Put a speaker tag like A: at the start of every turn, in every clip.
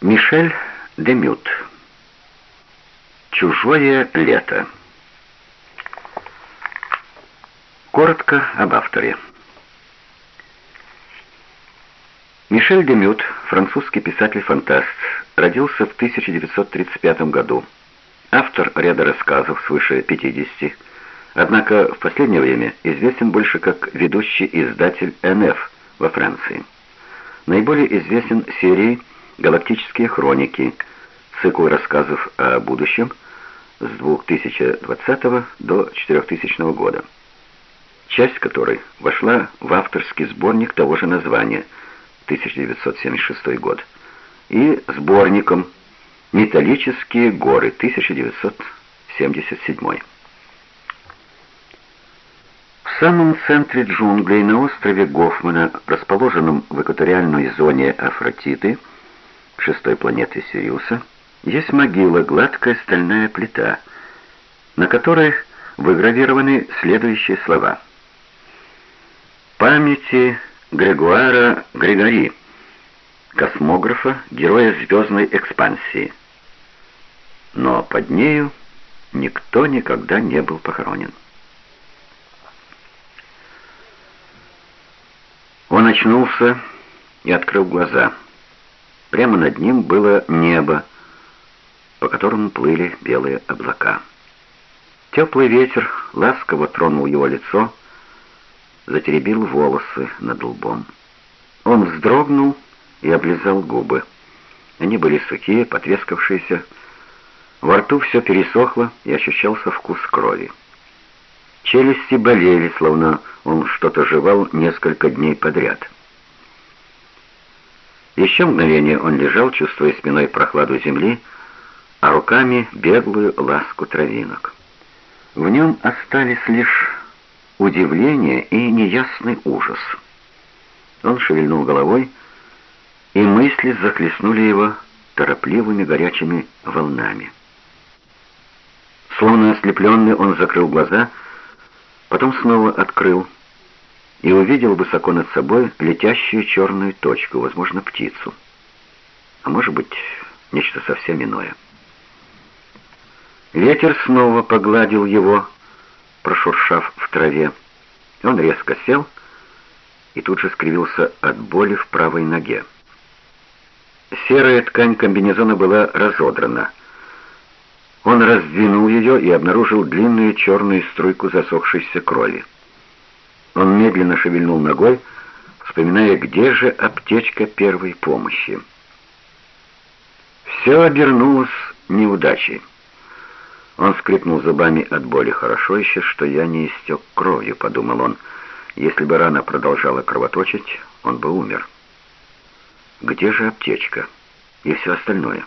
A: Мишель Демют. Чужое лето. Коротко об авторе. Мишель Демют, французский писатель-фантаст, родился в 1935 году. Автор ряда рассказов свыше 50, однако в последнее время известен больше как ведущий издатель НФ во Франции. Наиболее известен серией «Галактические хроники», цикл рассказов о будущем с 2020 до 4000 года, часть которой вошла в авторский сборник того же названия 1976 год и сборником «Металлические горы» 1977 В самом центре джунглей на острове Гофмана, расположенном в экваториальной зоне Афротиты, шестой планеты Сириуса, есть могила, гладкая стальная плита, на которой выгравированы следующие слова. «Памяти Грегуара Григори, космографа, героя звездной экспансии». Но под нею никто никогда не был похоронен. Он очнулся и открыл глаза. Прямо над ним было небо, по которому плыли белые облака. Теплый ветер ласково тронул его лицо, затеребил волосы над лбом. Он вздрогнул и облизал губы. Они были сухие, потрескавшиеся. Во рту все пересохло и ощущался вкус крови. Челюсти болели, словно он что-то жевал несколько дней подряд. Еще мгновение он лежал, чувствуя спиной прохладу земли, а руками беглую ласку травинок. В нем остались лишь удивление и неясный ужас. Он шевельнул головой, и мысли захлестнули его торопливыми горячими волнами. Словно ослепленный, он закрыл глаза, потом снова открыл и увидел высоко над собой летящую черную точку, возможно, птицу. А может быть, нечто совсем иное. Ветер снова погладил его, прошуршав в траве. Он резко сел и тут же скривился от боли в правой ноге. Серая ткань комбинезона была разодрана. Он раздвинул ее и обнаружил длинную черную струйку засохшейся крови. Он медленно шевельнул ногой, вспоминая, где же аптечка первой помощи. Все обернулось неудачей. Он скрипнул зубами от боли. «Хорошо еще, что я не истек кровью», — подумал он. «Если бы рана продолжала кровоточить, он бы умер». «Где же аптечка?» и все остальное?»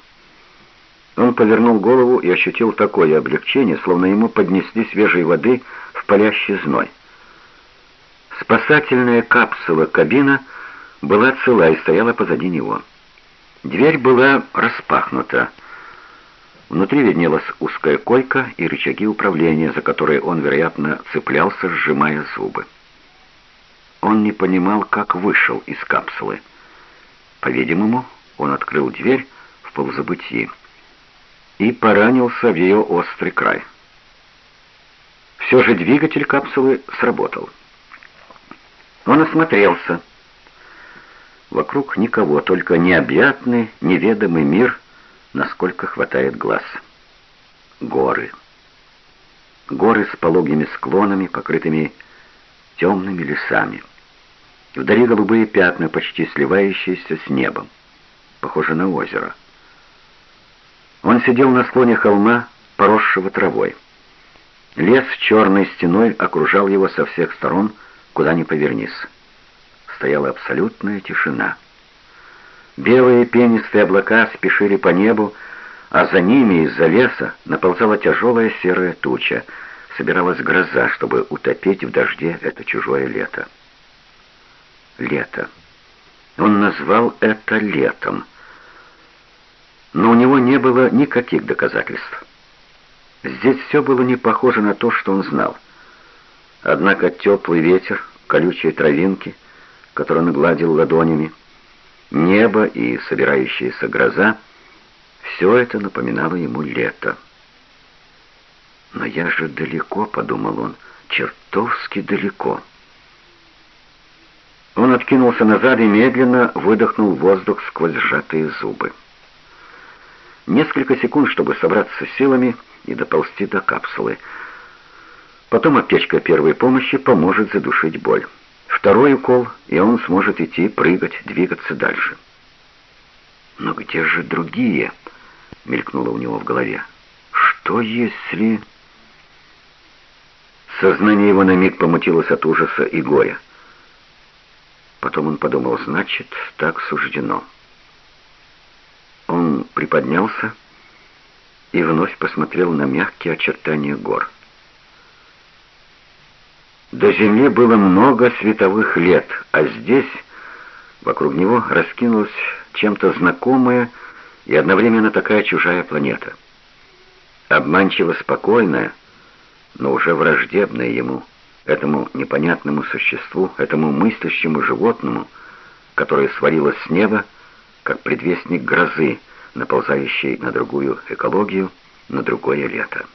A: Он повернул голову и ощутил такое облегчение, словно ему поднесли свежей воды в палящий зной. Спасательная капсула кабина была цела и стояла позади него. Дверь была распахнута. Внутри виднелась узкая койка и рычаги управления, за которые он, вероятно, цеплялся, сжимая зубы. Он не понимал, как вышел из капсулы. По-видимому, он открыл дверь в полузабытии и поранился в ее острый край. Все же двигатель капсулы сработал. Он осмотрелся. Вокруг никого, только необъятный, неведомый мир, насколько хватает глаз. Горы. Горы с пологими склонами, покрытыми темными лесами. Вдали голубые пятна, почти сливающиеся с небом. Похоже на озеро. Он сидел на склоне холма, поросшего травой. Лес черной стеной окружал его со всех сторон, куда ни повернись. Стояла абсолютная тишина. Белые пенистые облака спешили по небу, а за ними из-за леса наползала тяжелая серая туча. Собиралась гроза, чтобы утопить в дожде это чужое лето. Лето. Он назвал это летом. Но у него не было никаких доказательств. Здесь все было не похоже на то, что он знал. Однако теплый ветер, колючие травинки, которые он гладил ладонями, небо и собирающаяся гроза — все это напоминало ему лето. «Но я же далеко», — подумал он, — «чертовски далеко». Он откинулся назад и медленно выдохнул воздух сквозь сжатые зубы. Несколько секунд, чтобы собраться с силами и доползти до капсулы. Потом аптечка первой помощи поможет задушить боль. Второй укол, и он сможет идти, прыгать, двигаться дальше. «Но где же другие?» — мелькнуло у него в голове. «Что если...» Сознание его на миг помутилось от ужаса и горя. Потом он подумал, значит, так суждено. Он приподнялся и вновь посмотрел на мягкие очертания гор. До Земли было много световых лет, а здесь, вокруг него, раскинулась чем-то знакомая и одновременно такая чужая планета. Обманчиво спокойная, но уже враждебная ему – этому непонятному существу, этому мыслящему животному, которое свалилось с неба, как предвестник грозы, наползающей на другую экологию, на другое лето.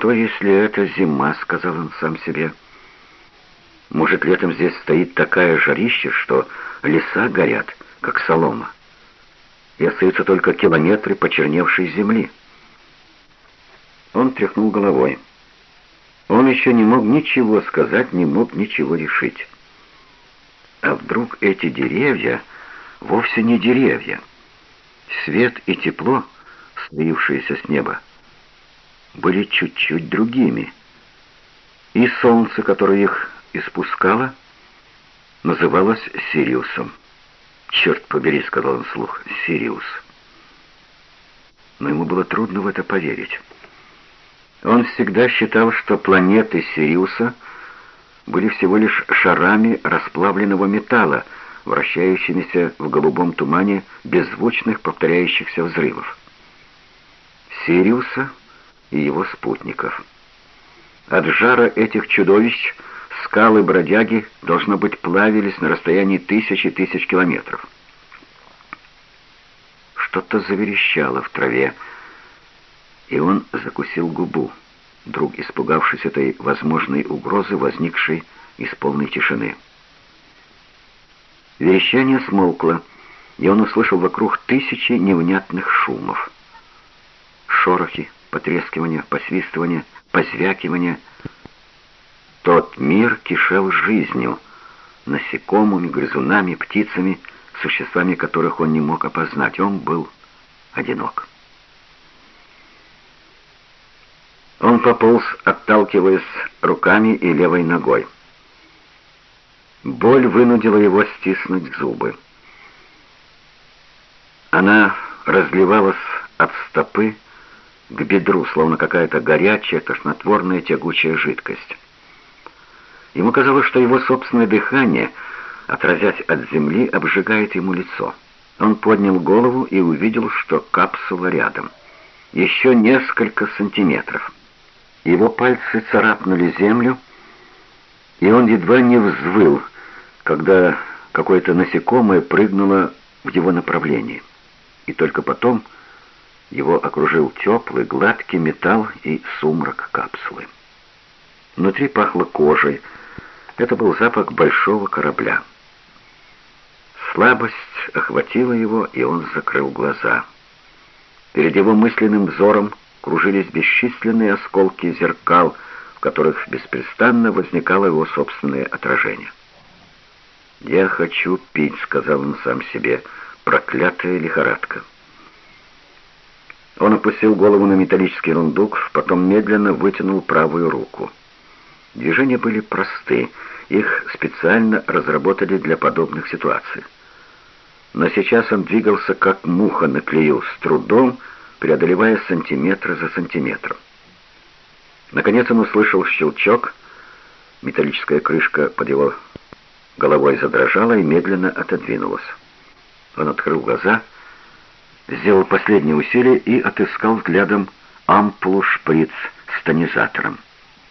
A: «А что, если это зима?» — сказал он сам себе. «Может, летом здесь стоит такая жарища, что леса горят, как солома, и остаются только километры почерневшей земли?» Он тряхнул головой. Он еще не мог ничего сказать, не мог ничего решить. А вдруг эти деревья вовсе не деревья? Свет и тепло, слившиеся с неба, были чуть-чуть другими. И солнце, которое их испускало, называлось Сириусом. «Черт побери», — сказал он вслух, — «Сириус». Но ему было трудно в это поверить. Он всегда считал, что планеты Сириуса были всего лишь шарами расплавленного металла, вращающимися в голубом тумане беззвучных повторяющихся взрывов. Сириуса и его спутников. От жара этих чудовищ скалы-бродяги, должно быть, плавились на расстоянии тысяч и тысяч километров. Что-то заверещало в траве, и он закусил губу, вдруг испугавшись этой возможной угрозы, возникшей из полной тишины. Верещание смолкло, и он услышал вокруг тысячи невнятных шумов. Шорохи, потрескивания, посвистывания, позвякивания. Тот мир кишел жизнью, насекомыми, грызунами, птицами, существами которых он не мог опознать. Он был одинок. Он пополз, отталкиваясь руками и левой ногой. Боль вынудила его стиснуть зубы. Она разливалась от стопы к бедру, словно какая-то горячая, тошнотворная тягучая жидкость. Ему казалось, что его собственное дыхание, отразясь от земли, обжигает ему лицо. Он поднял голову и увидел, что капсула рядом. Еще несколько сантиметров. Его пальцы царапнули землю, и он едва не взвыл, когда какое-то насекомое прыгнуло в его направлении. И только потом его окружил теплый, гладкий металл и сумрак капсулы. Внутри пахло кожей. Это был запах большого корабля. Слабость охватила его, и он закрыл глаза. Перед его мысленным взором кружились бесчисленные осколки зеркал, в которых беспрестанно возникало его собственное отражение. «Я хочу пить», — сказал он сам себе, — «проклятая лихорадка». Он опустил голову на металлический рундук, потом медленно вытянул правую руку. Движения были просты, их специально разработали для подобных ситуаций. Но сейчас он двигался как муха на клею, с трудом, преодолевая сантиметр за сантиметром. Наконец он услышал щелчок, металлическая крышка под его головой задрожала и медленно отодвинулась. Он открыл глаза, сделал последнее усилие и отыскал взглядом ампулу-шприц с тонизатором.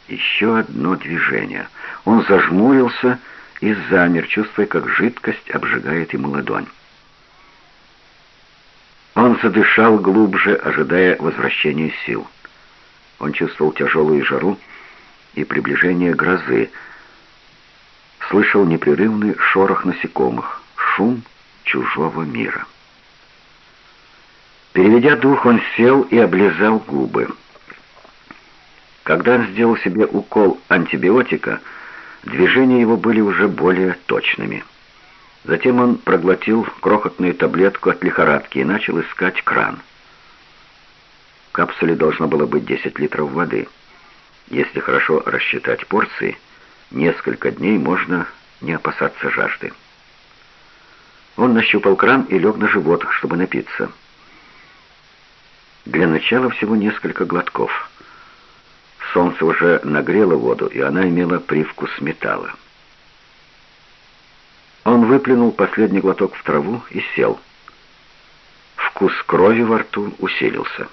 A: Еще одно движение. Он зажмурился и замер, чувствуя, как жидкость обжигает ему ладонь. Он задышал глубже, ожидая возвращения сил. Он чувствовал тяжелую жару и приближение грозы, слышал непрерывный шорох насекомых, шум чужого мира. Переведя дух, он сел и облизал губы. Когда он сделал себе укол антибиотика, движения его были уже более точными. Затем он проглотил крохотную таблетку от лихорадки и начал искать кран. В капсуле должно было быть 10 литров воды. Если хорошо рассчитать порции, несколько дней можно не опасаться жажды. Он нащупал кран и лег на живот, чтобы напиться. Для начала всего несколько глотков. Солнце уже нагрело воду, и она имела привкус металла. Он выплюнул последний глоток в траву и сел. Вкус крови во рту усилился.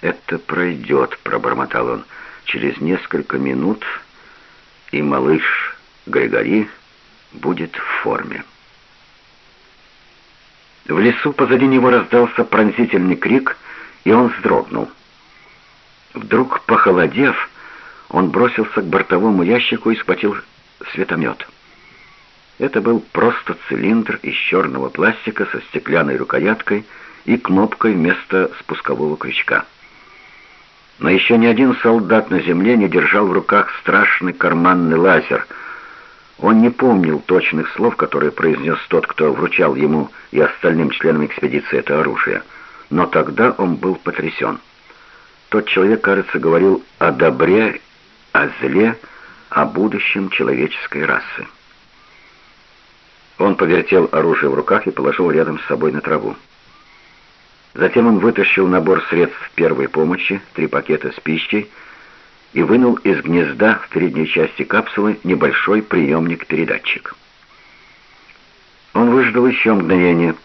A: «Это пройдет», — пробормотал он, — «через несколько минут, и малыш Григори будет в форме». В лесу позади него раздался пронзительный крик, и он вздрогнул. Вдруг, похолодев, он бросился к бортовому ящику и схватил светомет. Это был просто цилиндр из черного пластика со стеклянной рукояткой и кнопкой вместо спускового крючка. Но еще ни один солдат на земле не держал в руках страшный карманный лазер. Он не помнил точных слов, которые произнес тот, кто вручал ему и остальным членам экспедиции это оружие. Но тогда он был потрясен. Тот человек, кажется, говорил о добре, о зле, о будущем человеческой расы. Он повертел оружие в руках и положил рядом с собой на траву. Затем он вытащил набор средств первой помощи, три пакета с пищей, и вынул из гнезда в передней части капсулы небольшой приемник-передатчик. Он выждал еще мгновение.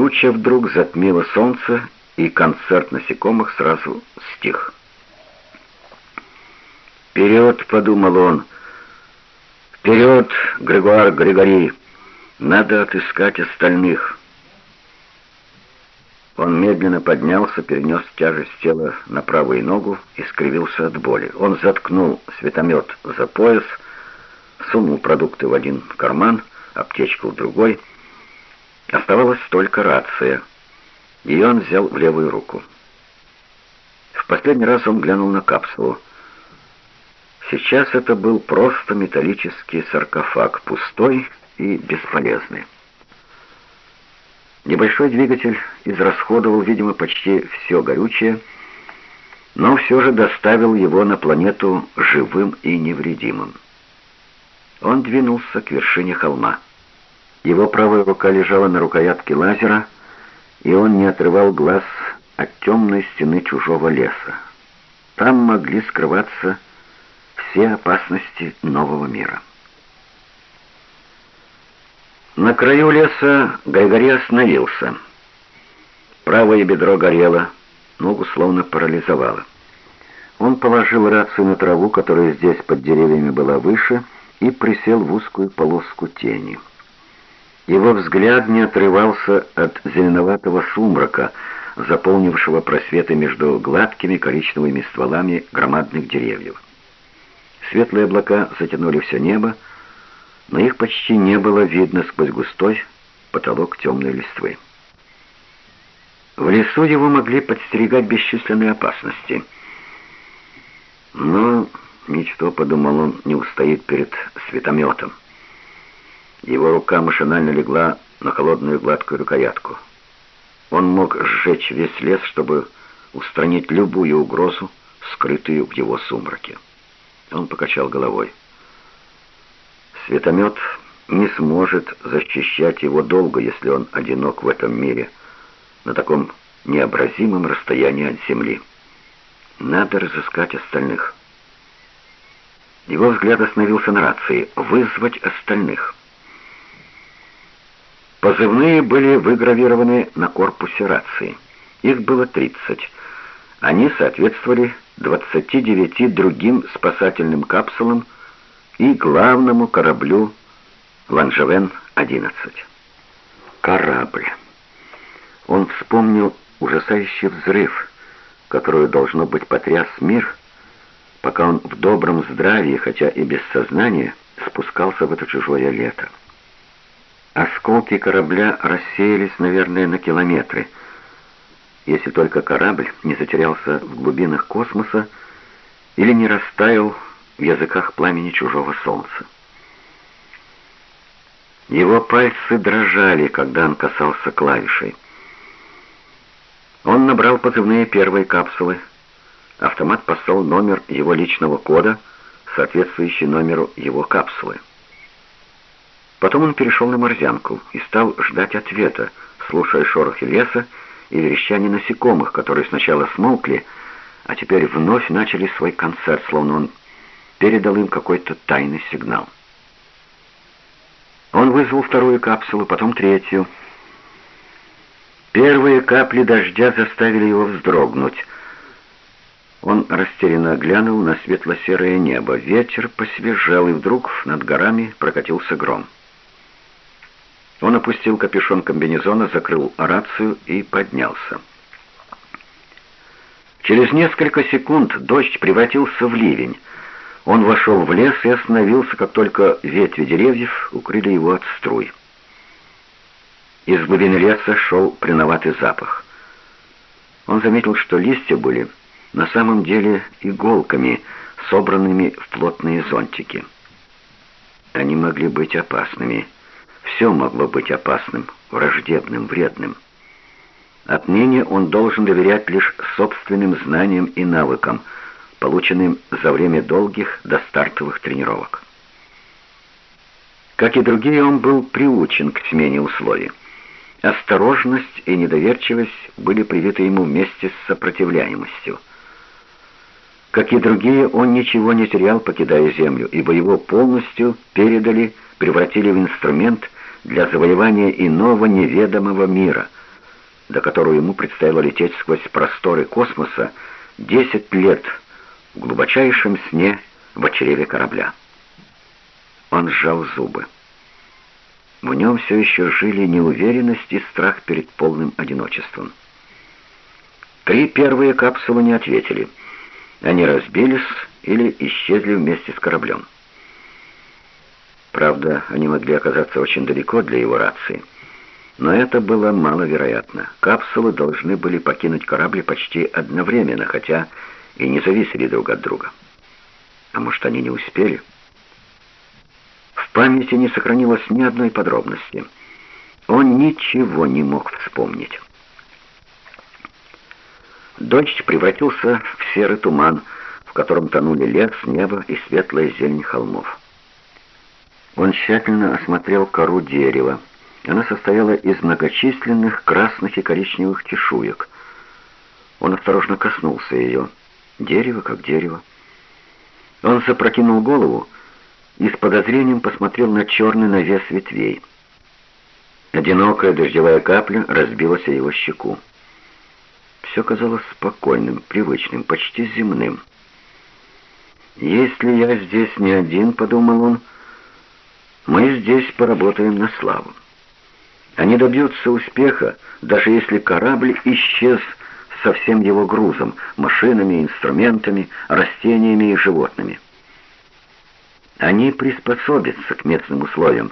A: Туча вдруг затмила солнце, и концерт насекомых сразу стих. «Вперед!» — подумал он — «Вперед, Григуар Григори! Надо отыскать остальных!» Он медленно поднялся, перенес тяжесть тела на правую ногу и скривился от боли. Он заткнул светомет за пояс, сунул продукты в один карман, аптечку в другой. Оставалась только рация. Ее он взял в левую руку. В последний раз он глянул на капсулу. Сейчас это был просто металлический саркофаг, пустой и бесполезный. Небольшой двигатель израсходовал, видимо, почти все горючее, но все же доставил его на планету живым и невредимым. Он двинулся к вершине холма. Его правая рука лежала на рукоятке лазера, и он не отрывал глаз от темной стены чужого леса. Там могли скрываться все опасности нового мира. На краю леса Гайгори остановился. Правое бедро горело, ногу словно парализовало. Он положил рацию на траву, которая здесь под деревьями была выше, и присел в узкую полоску тени. Его взгляд не отрывался от зеленоватого сумрака, заполнившего просветы между гладкими коричневыми стволами громадных деревьев. Светлые облака затянули все небо, но их почти не было видно сквозь густой потолок темной листвы. В лесу его могли подстерегать бесчисленные опасности. Но ничто, подумал он, не устоит перед светометом. Его рука машинально легла на холодную гладкую рукоятку. Он мог сжечь весь лес, чтобы устранить любую угрозу, скрытую в его сумраке. Он покачал головой. Светомет не сможет защищать его долго, если он одинок в этом мире, на таком необразимом расстоянии от земли. Надо разыскать остальных. Его взгляд остановился на рации. «Вызвать остальных». Позывные были выгравированы на корпусе рации. Их было 30. Они соответствовали 29 другим спасательным капсулам, и главному кораблю «Ланжевен-11». Корабль. Он вспомнил ужасающий взрыв, который, должно быть, потряс мир, пока он в добром здравии, хотя и без сознания, спускался в это чужое лето. Осколки корабля рассеялись, наверное, на километры, если только корабль не затерялся в глубинах космоса или не растаял в языках пламени чужого солнца. Его пальцы дрожали, когда он касался клавишей. Он набрал позывные первой капсулы. Автомат послал номер его личного кода, соответствующий номеру его капсулы. Потом он перешел на морзянку и стал ждать ответа, слушая шорохи леса и верещание насекомых, которые сначала смолкли, а теперь вновь начали свой концерт, словно он передал им какой-то тайный сигнал. Он вызвал вторую капсулу, потом третью. Первые капли дождя заставили его вздрогнуть. Он растерянно глянул на светло-серое небо. Ветер посвежел, и вдруг над горами прокатился гром. Он опустил капюшон комбинезона, закрыл рацию и поднялся. Через несколько секунд дождь превратился в ливень. Он вошел в лес и остановился, как только ветви деревьев укрыли его от струй. Из глубины леса шел приноватый запах. Он заметил, что листья были на самом деле иголками, собранными в плотные зонтики. Они могли быть опасными. Все могло быть опасным, враждебным, вредным. Отныне он должен доверять лишь собственным знаниям и навыкам, полученным за время долгих достартовых тренировок. Как и другие, он был приучен к смене условий. Осторожность и недоверчивость были привиты ему вместе с сопротивляемостью. Как и другие, он ничего не терял, покидая землю, ибо его полностью передали, превратили в инструмент для завоевания иного неведомого мира, до которого ему предстояло лететь сквозь просторы космоса 10 лет в глубочайшем сне в очреве корабля. Он сжал зубы. В нем все еще жили неуверенность и страх перед полным одиночеством. Три первые капсулы не ответили. Они разбились или исчезли вместе с кораблем. Правда, они могли оказаться очень далеко для его рации. Но это было маловероятно. Капсулы должны были покинуть корабль почти одновременно, хотя и не зависели друг от друга. А может, они не успели? В памяти не сохранилось ни одной подробности. Он ничего не мог вспомнить. Дождь превратился в серый туман, в котором тонули лес, небо и светлая зелень холмов. Он тщательно осмотрел кору дерева. Она состояла из многочисленных красных и коричневых чешуек. Он осторожно коснулся ее. Дерево как дерево. Он запрокинул голову и с подозрением посмотрел на черный навес ветвей. Одинокая дождевая капля разбилась о его щеку. Все казалось спокойным, привычным, почти земным. «Если я здесь не один», — подумал он, — «мы здесь поработаем на славу. Они добьются успеха, даже если корабль исчез со всем его грузом, машинами, инструментами, растениями и животными. Они приспособятся к местным условиям,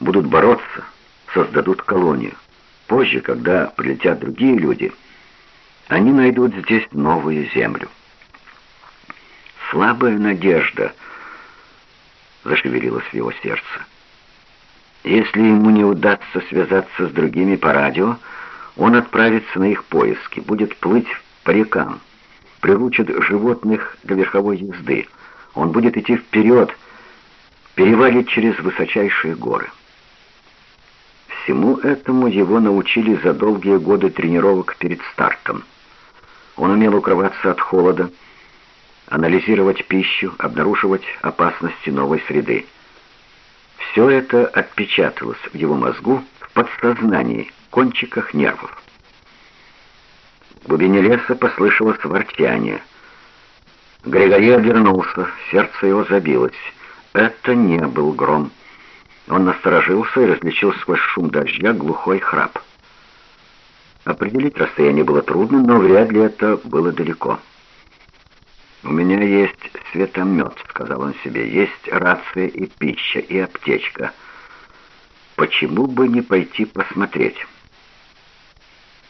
A: будут бороться, создадут колонию. Позже, когда прилетят другие люди, они найдут здесь новую землю. Слабая надежда зашевелилась в его сердце. Если ему не удастся связаться с другими по радио, он отправится на их поиски, будет плыть по рекам, приручит животных для верховой езды. Он будет идти вперед, перевалить через высочайшие горы. Всему этому его научили за долгие годы тренировок перед стартом. Он умел укрываться от холода, анализировать пищу, обнаруживать опасности новой среды. Все это отпечаталось в его мозгу, в подсознании, кончиках нервов. В глубине леса послышалось ворчание. Григорий обернулся, сердце его забилось. это не был гром. Он насторожился и различил сквозь шум дождя глухой храп. Определить расстояние было трудно, но вряд ли это было далеко. «У меня есть светомет», — сказал он себе, — «есть рация и пища, и аптечка. Почему бы не пойти посмотреть?»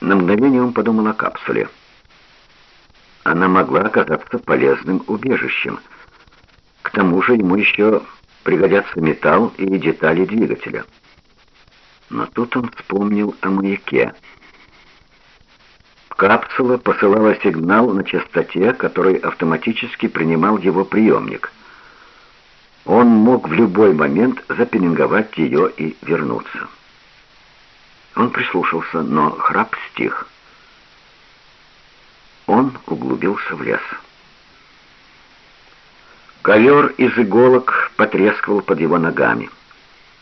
A: На мгновение он подумал о капсуле. Она могла оказаться полезным убежищем. К тому же ему еще пригодятся металл и детали двигателя. Но тут он вспомнил о маяке — Капсула посылала сигнал на частоте, который автоматически принимал его приемник. Он мог в любой момент запеленговать ее и вернуться. Он прислушался, но храп стих. Он углубился в лес. Ковер из иголок потрескивал под его ногами.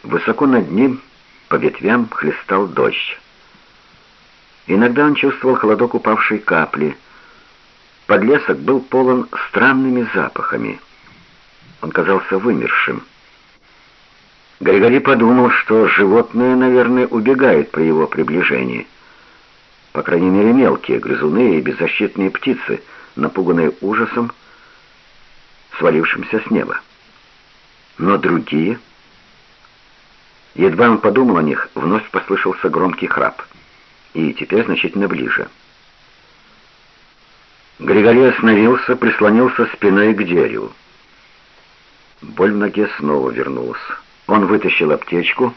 A: Высоко над ним по ветвям хлестал дождь. Иногда он чувствовал холодок упавшей капли. Подлесок был полон странными запахами. Он казался вымершим. Григорий подумал, что животные, наверное, убегают при его приближении. По крайней мере, мелкие грызуны и беззащитные птицы, напуганные ужасом, свалившимся с неба. Но другие... Едва он подумал о них, вновь послышался громкий храп и теперь значительно ближе. Григорий остановился, прислонился спиной к дереву. Боль в ноге снова вернулась. Он вытащил аптечку,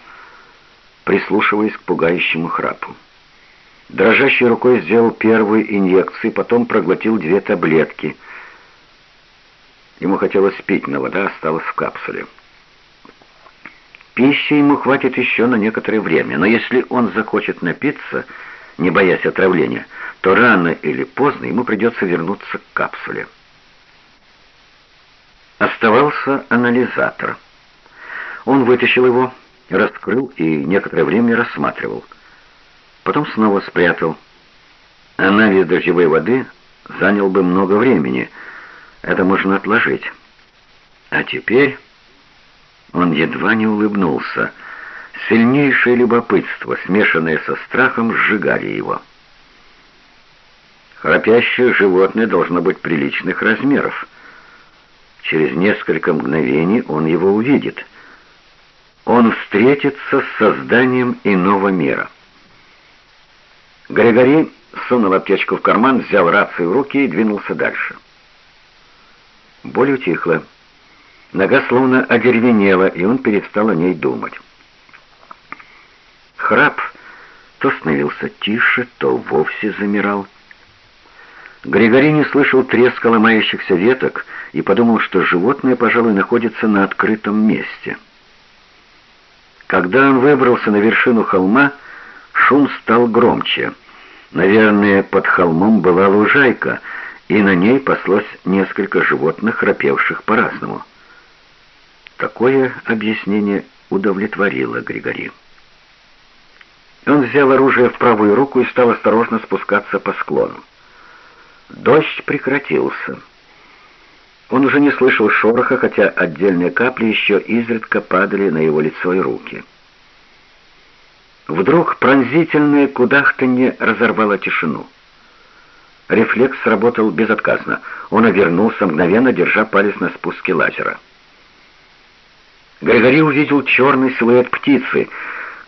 A: прислушиваясь к пугающему храпу. Дрожащей рукой сделал первую инъекцию, потом проглотил две таблетки. Ему хотелось пить, но вода осталась в капсуле. Пищи ему хватит еще на некоторое время, но если он захочет напиться, не боясь отравления, то рано или поздно ему придется вернуться к капсуле. Оставался анализатор. Он вытащил его, раскрыл и некоторое время рассматривал. Потом снова спрятал. Анализ дождевой воды занял бы много времени. Это можно отложить. А теперь он едва не улыбнулся. Сильнейшее любопытство, смешанное со страхом, сжигали его. Храпящее животное должно быть приличных размеров. Через несколько мгновений он его увидит. Он встретится с созданием иного мира. Григорий сунул аптечку в карман, взял рацию в руки и двинулся дальше. Боль утихла. Нога словно одеревенела, и он перестал о ней думать. Храп то становился тише, то вовсе замирал. Григорий не слышал треска ломающихся веток и подумал, что животное, пожалуй, находится на открытом месте. Когда он выбрался на вершину холма, шум стал громче. Наверное, под холмом была лужайка, и на ней паслось несколько животных, храпевших по-разному. Такое объяснение удовлетворило Григория. Он взял оружие в правую руку и стал осторожно спускаться по склону. Дождь прекратился. Он уже не слышал шороха, хотя отдельные капли еще изредка падали на его лицо и руки. Вдруг пронзительное кудахтанье разорвало тишину. Рефлекс сработал безотказно. Он обернулся, мгновенно держа палец на спуске лазера. Григорий увидел черный силуэт птицы,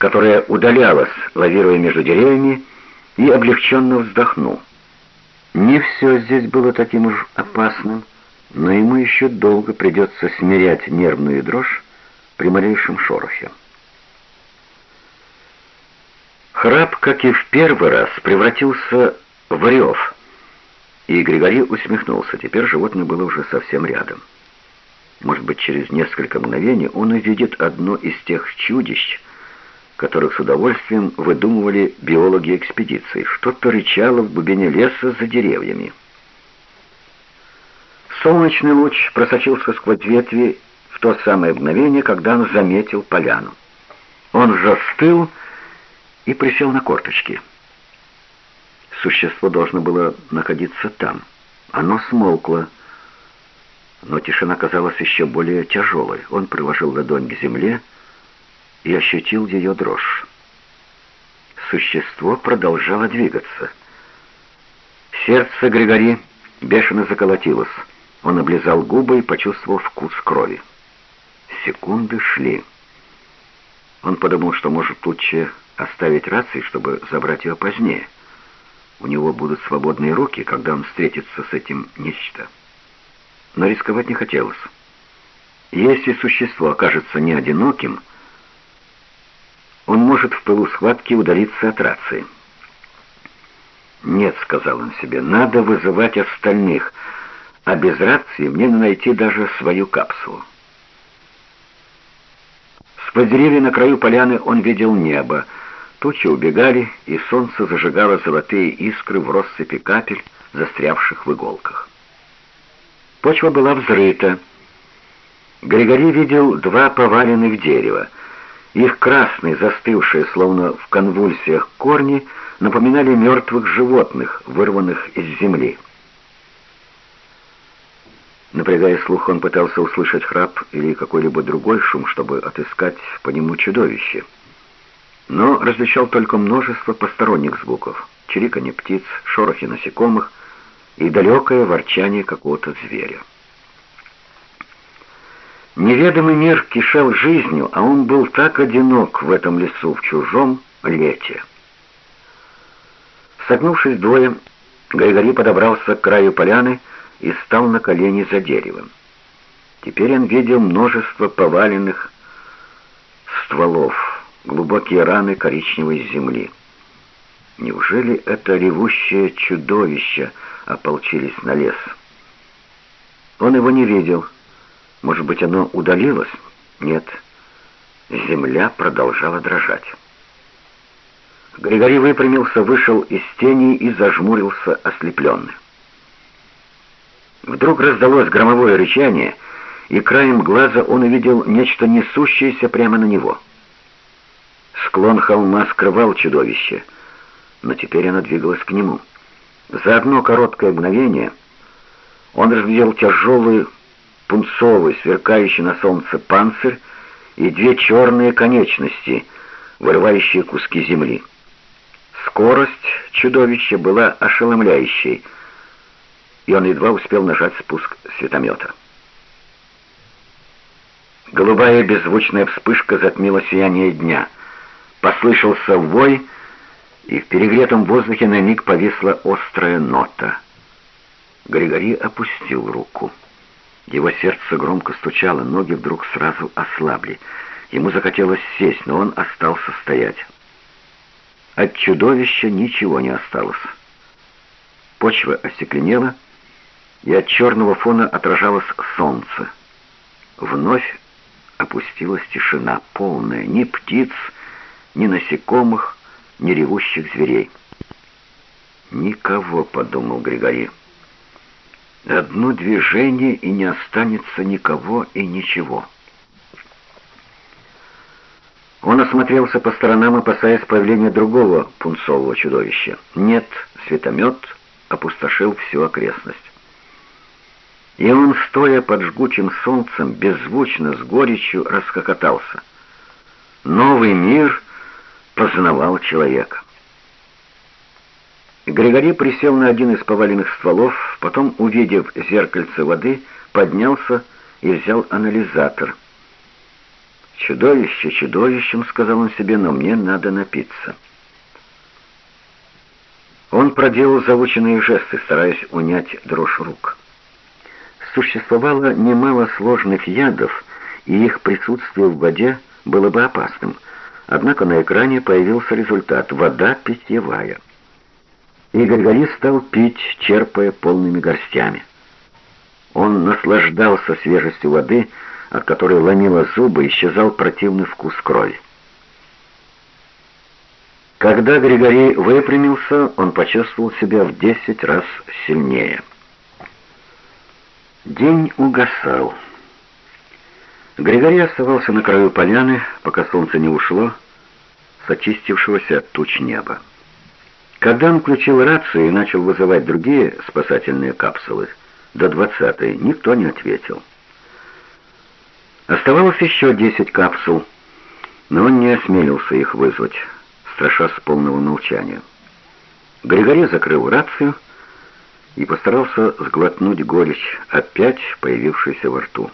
A: которая удалялась, лавируя между деревьями, и облегченно вздохнул. Не все здесь было таким уж опасным, но ему еще долго придется смирять нервную дрожь при малейшем шорохе. Храп, как и в первый раз, превратился в рев, и Григорий усмехнулся. Теперь животное было уже совсем рядом. Может быть, через несколько мгновений он увидит одно из тех чудищ, которых с удовольствием выдумывали биологи экспедиции. Что-то рычало в глубине леса за деревьями. Солнечный луч просочился сквозь ветви в то самое мгновение, когда он заметил поляну. Он застыл и присел на корточки. Существо должно было находиться там. Оно смолкло. Но тишина казалась еще более тяжелой. Он приложил ладонь к земле и ощутил ее дрожь. Существо продолжало двигаться. Сердце Григори бешено заколотилось. Он облизал губы и почувствовал вкус крови. Секунды шли. Он подумал, что может лучше оставить рации, чтобы забрать ее позднее. У него будут свободные руки, когда он встретится с этим нечто. Но рисковать не хотелось. Если существо окажется не одиноким, он может в пылу схватки удалиться от рации. «Нет», — сказал он себе, — «надо вызывать остальных, а без рации мне найти даже свою капсулу». Сквозь деревья на краю поляны он видел небо. Тучи убегали, и солнце зажигало золотые искры в россыпи капель, застрявших в иголках. Почва была взрыта. Григорий видел два поваленных дерева. Их красные, застывшие, словно в конвульсиях корни, напоминали мертвых животных, вырванных из земли. Напрягая слух, он пытался услышать храп или какой-либо другой шум, чтобы отыскать по нему чудовище. Но различал только множество посторонних звуков. Чириканье птиц, шорохи насекомых и далекое ворчание какого-то зверя. Неведомый мир кишел жизнью, а он был так одинок в этом лесу, в чужом лете. Согнувшись двое, Григорий подобрался к краю поляны и стал на колени за деревом. Теперь он видел множество поваленных стволов, глубокие раны коричневой земли. Неужели это ревущее чудовище ополчились на лес? Он его не видел. Может быть, оно удалилось? Нет. Земля продолжала дрожать. Григорий выпрямился, вышел из тени и зажмурился ослепленный. Вдруг раздалось громовое рычание, и краем глаза он увидел нечто несущееся прямо на него. Склон холма скрывал чудовище, но теперь оно двигалось к нему. За одно короткое мгновение он разглядел тяжелый, пунцовый, сверкающий на солнце панцирь и две черные конечности, вырывающие куски земли. Скорость чудовища была ошеломляющей — и он едва успел нажать спуск светомета. Голубая беззвучная вспышка затмила сияние дня. Послышался вой, и в перегретом воздухе на миг повисла острая нота. Григорий опустил руку. Его сердце громко стучало, ноги вдруг сразу ослабли. Ему захотелось сесть, но он остался стоять. От чудовища ничего не осталось. Почва остекленела, и от черного фона отражалось солнце. Вновь опустилась тишина полная, ни птиц, ни насекомых, ни ревущих зверей. «Никого», — подумал Григорий. «Одно движение, и не останется никого и ничего». Он осмотрелся по сторонам, опасаясь появления другого пунцового чудовища. Нет, светомет опустошил всю окрестность. И он, стоя под жгучим солнцем, беззвучно, с горечью расхохотался. Новый мир познавал человека. Григорий присел на один из поваленных стволов, потом, увидев зеркальце воды, поднялся и взял анализатор. «Чудовище, чудовищем», — сказал он себе, — «но мне надо напиться». Он проделал заученные жесты, стараясь унять дрожь рук существовало немало сложных ядов, и их присутствие в воде было бы опасным. Однако на экране появился результат – вода питьевая. И Григорий стал пить, черпая полными горстями. Он наслаждался свежестью воды, от которой ломило зубы, исчезал противный вкус крови. Когда Григорий выпрямился, он почувствовал себя в десять раз сильнее – День угасал. Григорий оставался на краю поляны, пока солнце не ушло с очистившегося от туч неба. Когда он включил рацию и начал вызывать другие спасательные капсулы, до двадцатой, никто не ответил. Оставалось еще десять капсул, но он не осмелился их вызвать, страшась полного молчания. Григорий закрыл рацию и постарался сглотнуть горечь, опять появившейся во рту.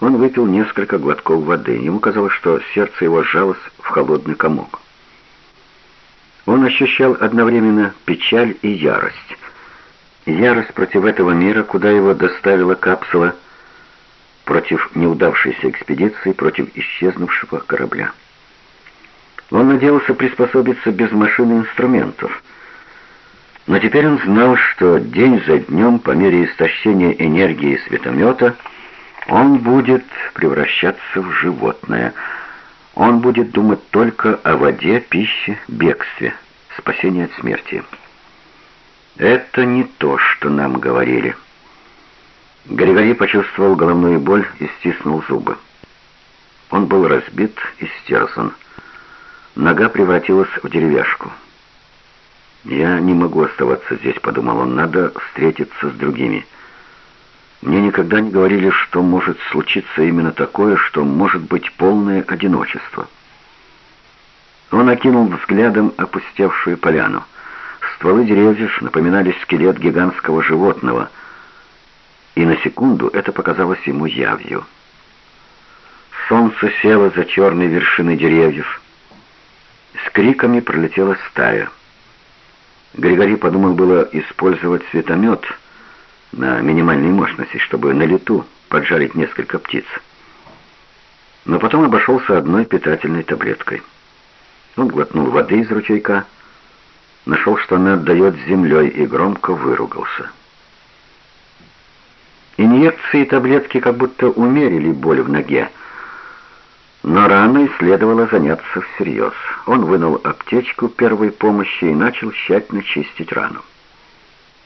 A: Он выпил несколько глотков воды. Ему казалось, что сердце его сжалось в холодный комок. Он ощущал одновременно печаль и ярость. Ярость против этого мира, куда его доставила капсула, против неудавшейся экспедиции, против исчезнувшего корабля. Он надеялся приспособиться без машин и инструментов. Но теперь он знал, что день за днем, по мере истощения энергии светомета, он будет превращаться в животное. Он будет думать только о воде, пище, бегстве, спасении от смерти. Это не то, что нам говорили. Григорий почувствовал головную боль и стиснул зубы. Он был разбит и стерзан. Нога превратилась в деревяшку. «Я не могу оставаться здесь», — подумал он, — «надо встретиться с другими». Мне никогда не говорили, что может случиться именно такое, что может быть полное одиночество. Он окинул взглядом опустевшую поляну. Стволы деревьев напоминали скелет гигантского животного, и на секунду это показалось ему явью. Солнце село за черные вершины деревьев. С криками пролетела стая. Григорий подумал было использовать светомет — на минимальной мощности, чтобы на лету поджарить несколько птиц. Но потом обошелся одной питательной таблеткой. Он глотнул воды из ручейка, нашел, что она отдает землей, и громко выругался. Инъекции таблетки как будто умерили боль в ноге, но раной следовало заняться всерьез. Он вынул аптечку первой помощи и начал тщательно чистить рану.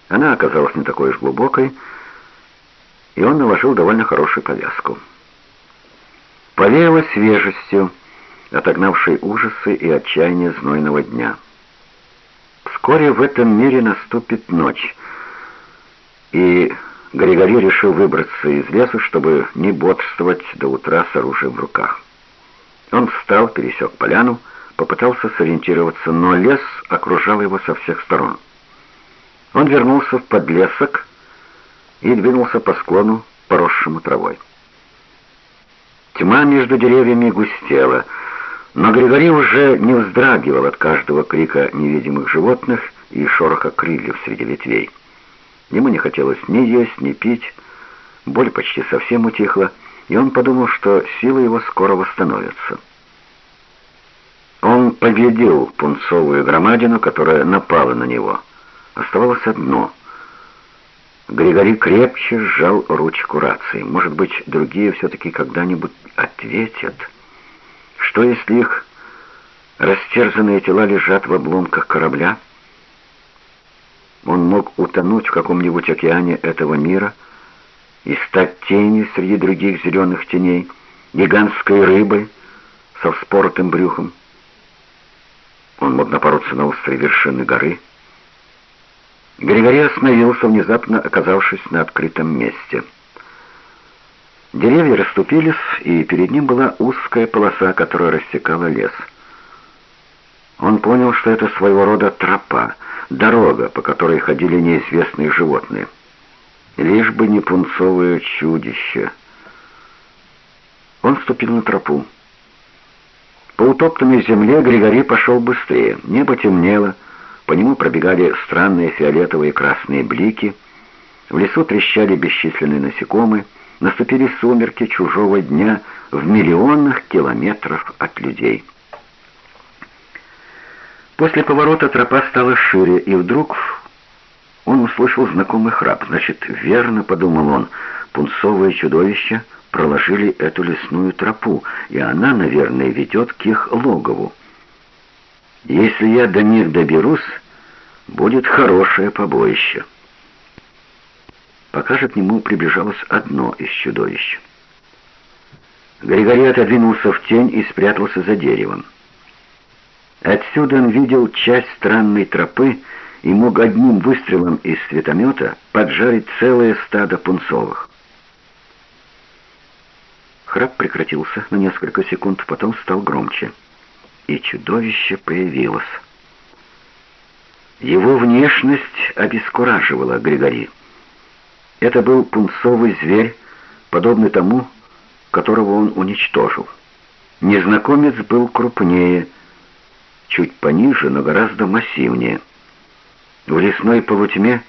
A: Она оказалась не такой уж глубокой, и он наложил довольно хорошую повязку. Повеяло свежестью, отогнавшей ужасы и отчаяние знойного дня. Вскоре в этом мире наступит ночь, и Григорий решил выбраться из леса, чтобы не бодрствовать до утра с оружием в руках. Он встал, пересек поляну, попытался сориентироваться, но лес окружал его со всех сторон. Он вернулся в подлесок и двинулся по склону, поросшему травой. Тьма между деревьями густела, но Григорий уже не вздрагивал от каждого крика невидимых животных и шороха крыльев среди ветвей. Ему не хотелось ни есть, ни пить, боль почти совсем утихла, и он подумал, что силы его скоро восстановятся. Он победил пунцовую громадину, которая напала на него — Оставалось одно. Григорий крепче сжал ручку рации. Может быть, другие все-таки когда-нибудь ответят. Что, если их растерзанные тела лежат в обломках корабля? Он мог утонуть в каком-нибудь океане этого мира и стать тенью среди других зеленых теней, гигантской рыбой со вспоротым брюхом. Он мог напороться на острые вершины горы, Григорий остановился, внезапно оказавшись на открытом месте. Деревья расступились, и перед ним была узкая полоса, которая рассекала лес. Он понял, что это своего рода тропа, дорога, по которой ходили неизвестные животные. Лишь бы не пунцовое чудище. Он вступил на тропу. По утоптанной земле Григорий пошел быстрее. Небо темнело, по нему пробегали странные фиолетовые и красные блики. В лесу трещали бесчисленные насекомые. Наступили сумерки чужого дня в миллионах километров от людей. После поворота тропа стала шире, и вдруг он услышал знакомый храп. Значит, верно, подумал он, пунцовые чудовища проложили эту лесную тропу, и она, наверное, ведет к их логову. Если я до них доберусь, будет хорошее побоище. Пока же к нему приближалось одно из чудовищ. Григорий отодвинулся в тень и спрятался за деревом. Отсюда он видел часть странной тропы, и мог одним выстрелом из светомета поджарить целое стадо пунцовых. Храп прекратился на несколько секунд, потом стал громче. И чудовище появилось. Его внешность обескураживала Григори. Это был пунцовый зверь, подобный тому, которого он уничтожил. Незнакомец был крупнее, чуть пониже, но гораздо массивнее. В лесной полутьме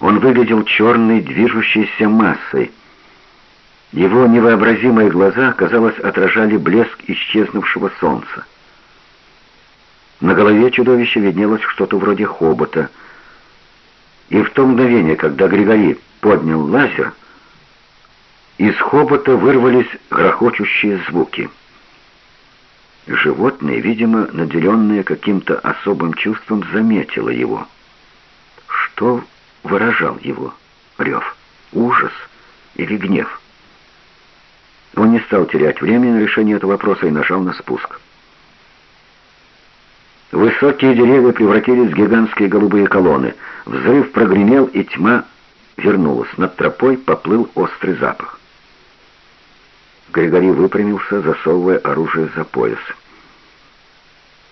A: он выглядел черной движущейся массой. Его невообразимые глаза, казалось, отражали блеск исчезнувшего солнца. На голове чудовища виднелось что-то вроде хобота. И в то мгновение, когда Григорий поднял лазер, из хобота вырвались грохочущие звуки. Животное, видимо, наделенное каким-то особым чувством, заметило его. Что выражал его рев? Ужас или гнев? Он не стал терять время на решение этого вопроса и нажал на спуск. Высокие деревья превратились в гигантские голубые колонны. Взрыв прогремел, и тьма вернулась. Над тропой поплыл острый запах. Григорий выпрямился, засовывая оружие за пояс.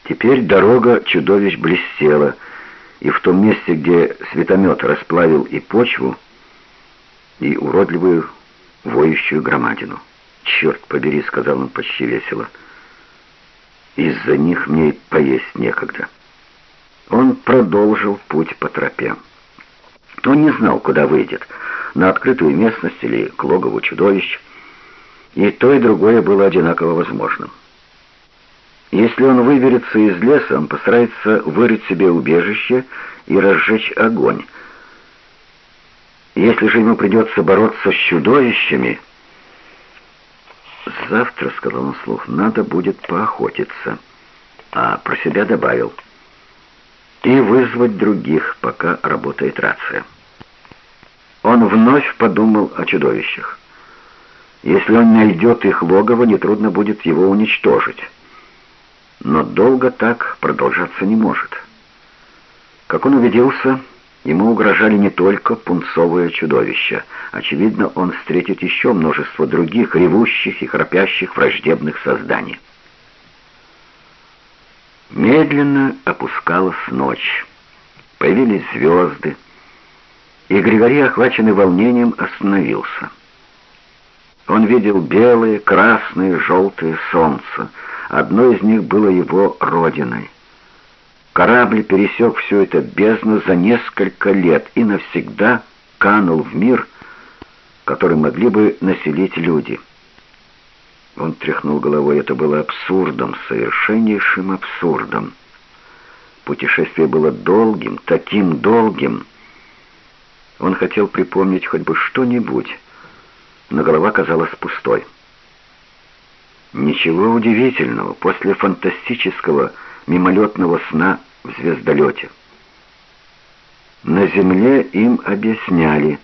A: Теперь дорога чудовищ блестела, и в том месте, где светомет расплавил и почву, и уродливую воющую громадину. «Черт побери», — сказал он почти весело, — из-за них мне и поесть некогда. Он продолжил путь по тропе. Он не знал, куда выйдет, на открытую местность или к логову чудовищ, и то и другое было одинаково возможным. Если он выберется из леса, он постарается вырыть себе убежище и разжечь огонь. Если же ему придется бороться с чудовищами, «Завтра», — сказал он вслух, — «надо будет поохотиться». А про себя добавил. «И вызвать других, пока работает рация». Он вновь подумал о чудовищах. Если он найдет их логово, нетрудно будет его уничтожить. Но долго так продолжаться не может. Как он убедился, Ему угрожали не только пунцовые чудовища. Очевидно, он встретит еще множество других ревущих и храпящих враждебных созданий. Медленно опускалась ночь. Появились звезды, и Григорий, охваченный волнением, остановился. Он видел белые, красные, желтые солнца. Одно из них было его родиной. Корабль пересек всю это бездну за несколько лет и навсегда канул в мир, который могли бы населить люди. Он тряхнул головой, это было абсурдом, совершеннейшим абсурдом. Путешествие было долгим, таким долгим. Он хотел припомнить хоть бы что-нибудь, но голова казалась пустой. Ничего удивительного, после фантастического мимолетного сна в звездолете. На Земле им объясняли,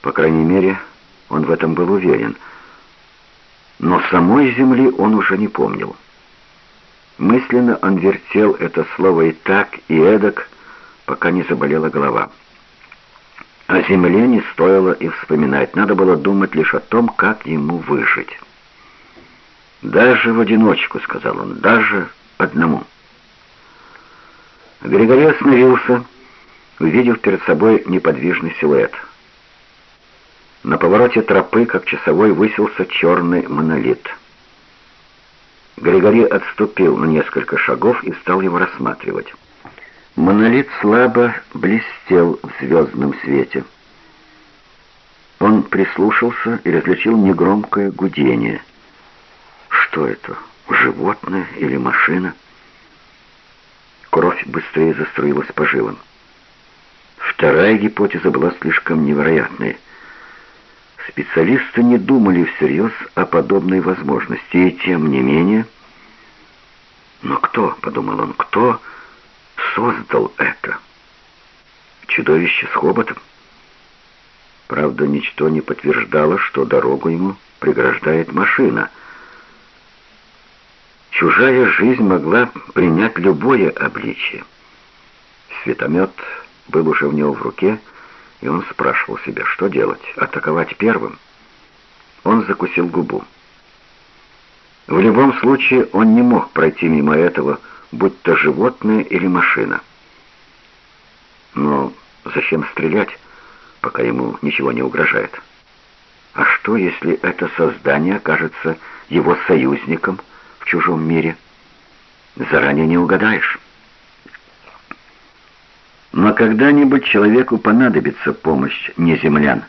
A: по крайней мере, он в этом был уверен, но самой Земли он уже не помнил. Мысленно он вертел это слово и так, и эдак, пока не заболела голова. О Земле не стоило и вспоминать, надо было думать лишь о том, как ему выжить. «Даже в одиночку», — сказал он, — «даже одному». Григорий остановился, увидев перед собой неподвижный силуэт. На повороте тропы, как часовой, высился черный монолит. Григорий отступил на несколько шагов и стал его рассматривать. Монолит слабо блестел в звездном свете. Он прислушался и различил негромкое гудение. Что это, животное или машина? Кровь быстрее заструилась по жилам. Вторая гипотеза была слишком невероятной. Специалисты не думали всерьез о подобной возможности, и тем не менее... «Но кто, — подумал он, — кто создал это? Чудовище с хоботом?» Правда, ничто не подтверждало, что дорогу ему преграждает машина — Чужая жизнь могла принять любое обличие. Светомет был уже у него в руке, и он спрашивал себя, что делать, атаковать первым? Он закусил губу. В любом случае он не мог пройти мимо этого, будь то животное или машина. Но зачем стрелять, пока ему ничего не угрожает? А что, если это создание окажется его союзником чужом мире? Заранее не угадаешь. Но когда-нибудь человеку понадобится помощь неземлян.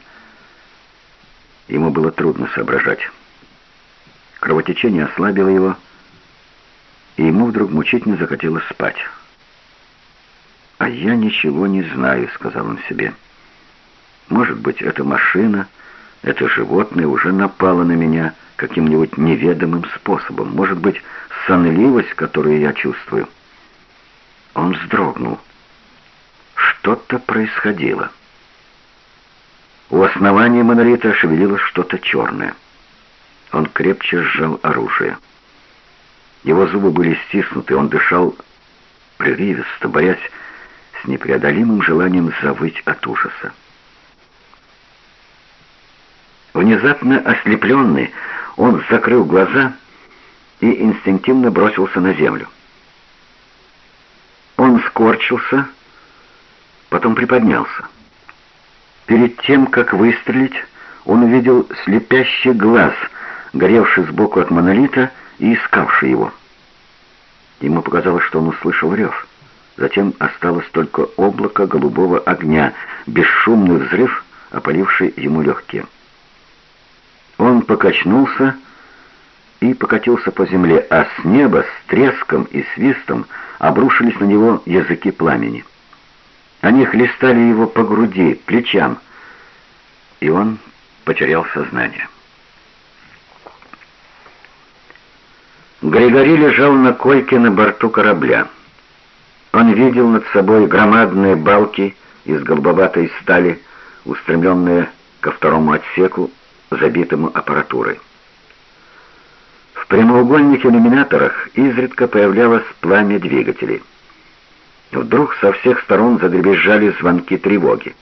A: Ему было трудно соображать. Кровотечение ослабило его, и ему вдруг мучительно захотелось спать. «А я ничего не знаю», — сказал он себе. «Может быть, эта машина, это животное уже напало на меня каким-нибудь неведомым способом. Может быть, сонливость, которую я чувствую». Он вздрогнул. Что-то происходило. У основания монолита шевелилось что-то черное. Он крепче сжал оружие. Его зубы были стиснуты, он дышал прерывисто, боясь с непреодолимым желанием завыть от ужаса. Внезапно ослепленный, он закрыл глаза и инстинктивно бросился на землю. Он скорчился, потом приподнялся. Перед тем, как выстрелить, он увидел слепящий глаз, горевший сбоку от монолита и искавший его. Ему показалось, что он услышал рев. Затем осталось только облако голубого огня, бесшумный взрыв, опаливший ему легкие. Он покачнулся и покатился по земле, а с неба с треском и свистом обрушились на него языки пламени. Они хлестали его по груди, плечам, и он потерял сознание. Григорий лежал на койке на борту корабля. Он видел над собой громадные балки из голубоватой стали, устремленные ко второму отсеку, забитому аппаратурой. В прямоугольных иллюминаторах изредка появлялось пламя двигателей. Вдруг со всех сторон задребезжали звонки тревоги.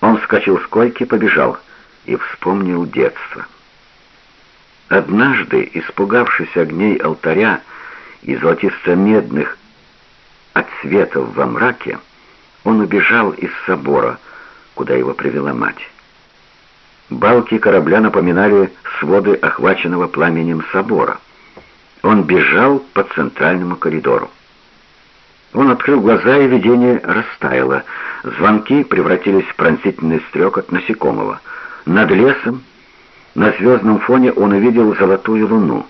A: Он вскочил с койки, побежал и вспомнил детство. Однажды, испугавшись огней алтаря и золотисто-медных отсветов во мраке, он убежал из собора, куда его привела мать. Балки корабля напоминали своды охваченного пламенем собора. Он бежал по центральному коридору. Он открыл глаза, и видение растаяло. Звонки превратились в пронзительный стрекот насекомого. Над лесом, на звездном фоне, он увидел золотую луну.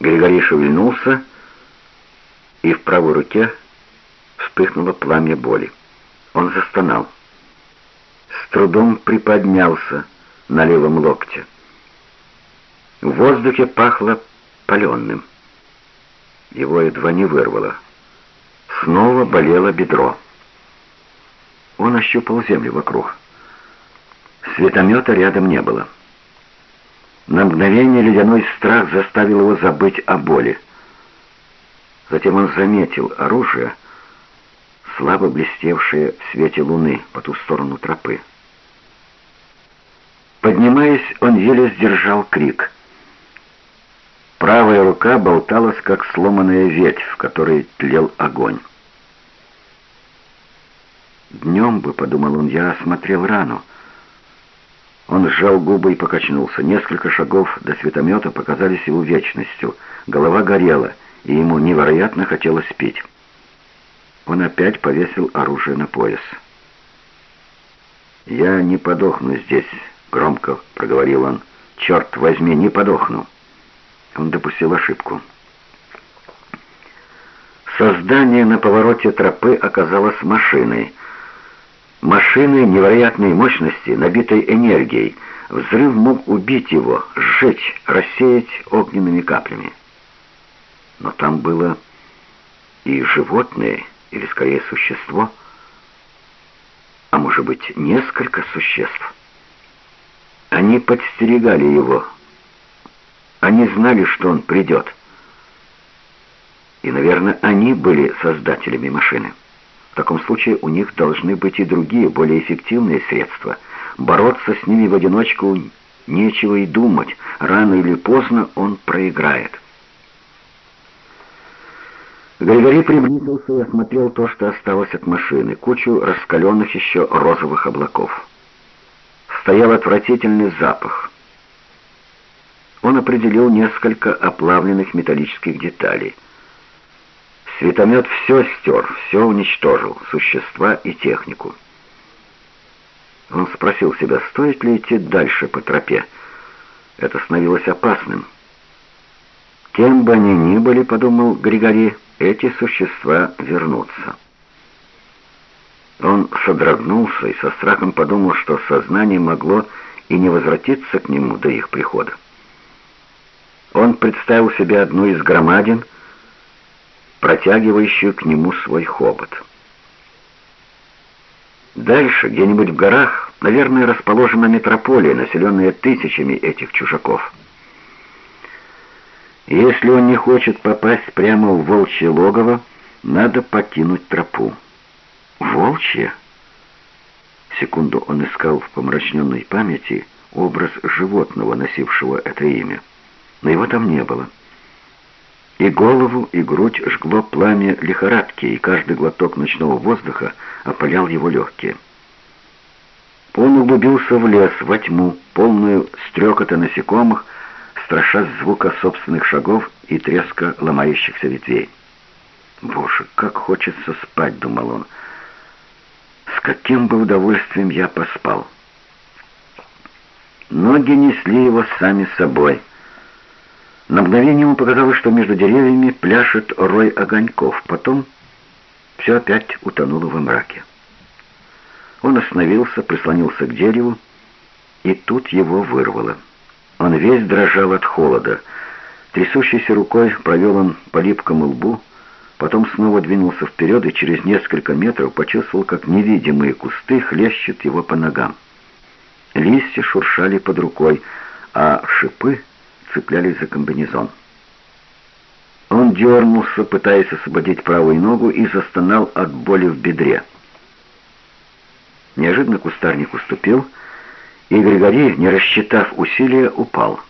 A: Григорий шевельнулся, и в правой руке вспыхнуло пламя боли. Он застонал. С трудом приподнялся на левом локте. В воздухе пахло паленым. Его едва не вырвало. Снова болело бедро. Он ощупал землю вокруг. Светомета рядом не было. На мгновение ледяной страх заставил его забыть о боли. Затем он заметил оружие, слабо блестевшее в свете луны по ту сторону тропы. Поднимаясь, он еле сдержал крик — Правая рука болталась, как сломанная ветвь, в которой тлел огонь. «Днем бы», — подумал он, — «я осмотрел рану». Он сжал губы и покачнулся. Несколько шагов до светомета показались его вечностью. Голова горела, и ему невероятно хотелось пить. Он опять повесил оружие на пояс. «Я не подохну здесь», — громко проговорил он. «Черт возьми, не подохну». Он допустил ошибку. Создание на повороте тропы оказалось машиной. Машиной невероятной мощности, набитой энергией. Взрыв мог убить его, сжечь, рассеять огненными каплями. Но там было и животное, или скорее существо, а может быть несколько существ. Они подстерегали его, они знали, что он придет. И, наверное, они были создателями машины. таком случае у них должны быть и другие, более эффективные средства. Бороться с ними в одиночку нечего и думать. Рано или поздно он проиграет. Григорий приблизился и осмотрел то, что осталось от машины, кучу раскаленных еще розовых облаков. Стоял отвратительный запах. Он определил несколько оплавленных металлических деталей. Светомет все стер, все уничтожил, существа и технику. Он спросил себя, стоит ли идти дальше по тропе. Это становилось опасным. Кем бы они ни были, подумал Григорий, эти существа вернутся. Он содрогнулся и со страхом подумал, что сознание могло и не возвратиться к нему до их прихода. Он представил себе одну из громадин, протягивающую к нему свой хобот. Дальше, где-нибудь в горах, наверное, расположена метрополия, населенная тысячами этих чужаков. Если он не хочет попасть прямо в волчье логово, надо покинуть тропу. Волчье? Секунду он искал в помрачненной памяти образ животного, носившего это имя. Но его там не было. И голову, и грудь жгло пламя лихорадки, и каждый глоток ночного воздуха опалял его легкие. Он углубился в лес, во тьму, полную стрекота насекомых, страшась звука собственных шагов и треска ломающихся ветвей. «Боже, как хочется спать!» — думал он. «С каким бы удовольствием я поспал!» Ноги несли его сами собой. На мгновение ему показалось, что между деревьями пляшет рой огоньков. Потом все опять утонуло во мраке. Он остановился, прислонился к дереву, и тут его вырвало. Он весь дрожал от холода. Трясущейся рукой провел он по липкому лбу, потом снова двинулся вперед и через несколько метров почувствовал, как невидимые кусты хлещут его по ногам. Листья шуршали под рукой, а шипы цеплялись за комбинезон. Он дернулся, пытаясь освободить правую ногу, и застонал от боли в бедре. Неожиданно кустарник уступил, и Григорий, не рассчитав усилия, упал.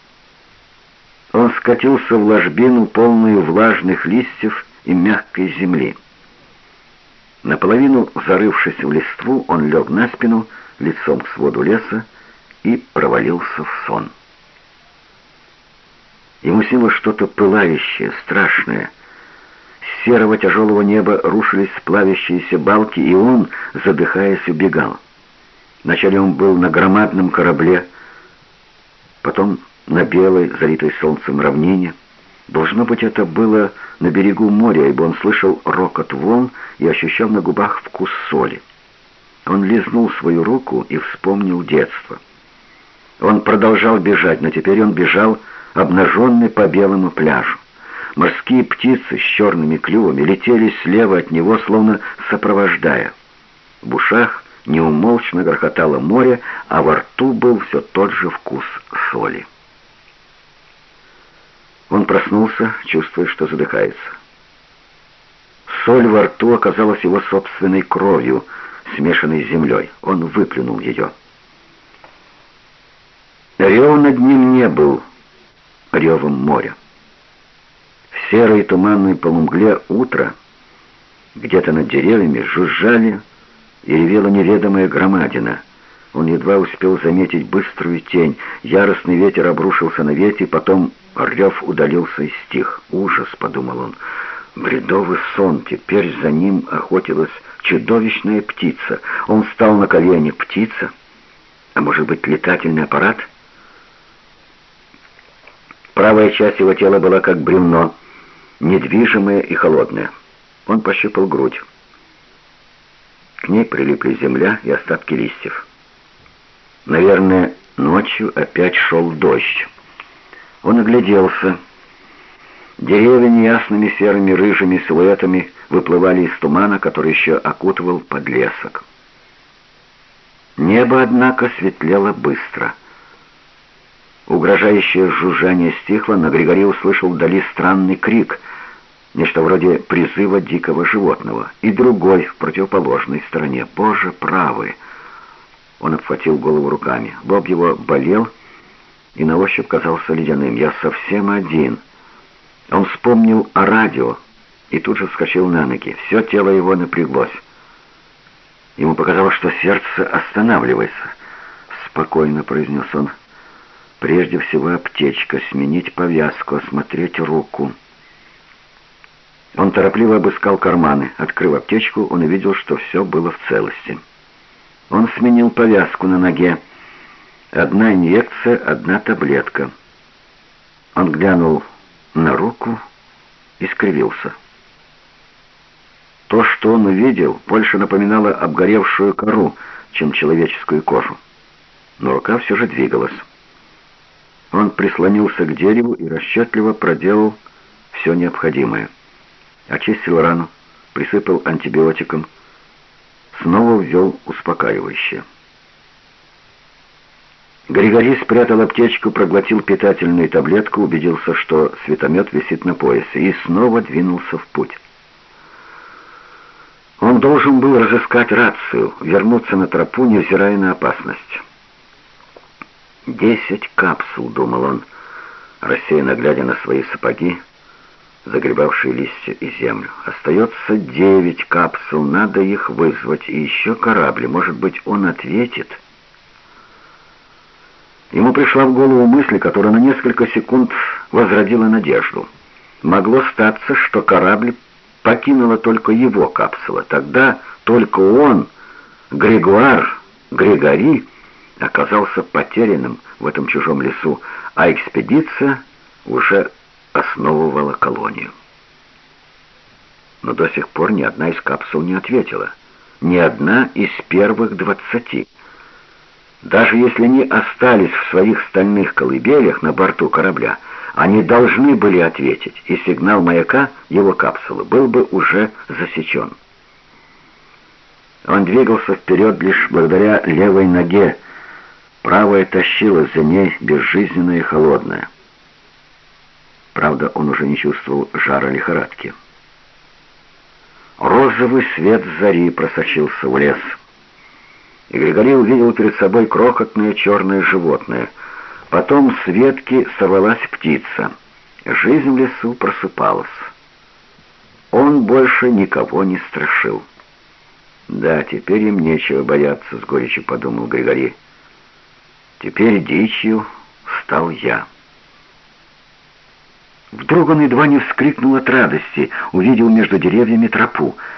A: Он скатился в ложбину, полную влажных листьев и мягкой земли. Наполовину зарывшись в листву, он лег на спину, лицом к своду леса, и провалился в сон. Ему снилось что-то пылающее, страшное. С серого тяжелого неба рушились плавящиеся балки, и он, задыхаясь, убегал. Вначале он был на громадном корабле, потом на белой, залитой солнцем равнине. Должно быть, это было на берегу моря, ибо он слышал рокот волн и ощущал на губах вкус соли. Он лизнул свою руку и вспомнил детство. Он продолжал бежать, но теперь он бежал обнаженный по белому пляжу. Морские птицы с черными клювами летели слева от него, словно сопровождая. В ушах неумолчно грохотало море, а во рту был все тот же вкус соли. Он проснулся, чувствуя, что задыхается. Соль во рту оказалась его собственной кровью, смешанной с землей. Он выплюнул ее. Рев над ним не был ревом моря. В серой туманной полумгле утра где-то над деревьями жужжали и неведомая громадина. Он едва успел заметить быструю тень. Яростный ветер обрушился на ветви, потом рев удалился и стих. «Ужас!» — подумал он. Бредовый сон. Теперь за ним охотилась чудовищная птица. Он встал на колени. Птица? А может быть, летательный аппарат? Правая часть его тела была как бревно, недвижимая и холодная. Он пощупал грудь. К ней прилипли земля и остатки листьев. Наверное, ночью опять шел дождь. Он огляделся. Деревья неясными серыми рыжими силуэтами выплывали из тумана, который еще окутывал подлесок. Небо, однако, светлело быстро. Угрожающее жужжание стихло, но Григорий услышал вдали странный крик. Нечто вроде призыва дикого животного, и другой в противоположной стороне. Боже, правый! Он обхватил голову руками. Лоб его болел и на ощупь казался ледяным. «Я совсем один». Он вспомнил о радио и тут же вскочил на ноги. Все тело его напряглось. Ему показалось, что сердце останавливается. «Спокойно», — произнес он. «Прежде всего аптечка, сменить повязку, осмотреть руку». Он торопливо обыскал карманы. Открыв аптечку, он увидел, что все было в целости. Он сменил повязку на ноге. Одна инъекция, одна таблетка. Он глянул на руку и скривился. То, что он увидел, больше напоминало обгоревшую кору, чем человеческую кожу. Но рука все же двигалась. Он прислонился к дереву и расчетливо проделал все необходимое. Очистил рану, присыпал антибиотиком, снова ввел успокаивающее. Григорий спрятал аптечку, проглотил питательную таблетку, убедился, что светомет висит на поясе, и снова двинулся в путь. Он должен был разыскать рацию, вернуться на тропу, невзирая на опасность. «Десять капсул», — думал он, рассеянно глядя на свои сапоги, загребавшие листья и землю. «Остается девять капсул, надо их вызвать, и еще корабли, может быть, он ответит». Ему пришла в голову мысль, которая на несколько секунд возродила надежду. Могло статься, что корабль покинула только его капсула. Тогда только он, Григуар, Григори, оказался потерянным в этом чужом лесу, а экспедиция уже основывала колонию. Но до сих пор ни одна из капсул не ответила. Ни одна из первых двадцати. Даже если они остались в своих стальных колыбелях на борту корабля, они должны были ответить, и сигнал маяка его капсулы был бы уже засечен. Он двигался вперед лишь благодаря левой ноге, правая тащилась за ней безжизненная и холодная. Правда, он уже не чувствовал жара лихорадки. Розовый свет зари просочился в лес — и Григорий увидел перед собой крохотное черное животное. Потом с ветки сорвалась птица. Жизнь в лесу просыпалась. Он больше никого не страшил. «Да, теперь им нечего бояться», — с горечью подумал Григорий. «Теперь дичью стал я». Вдруг он едва не вскрикнул от радости, увидел между деревьями тропу —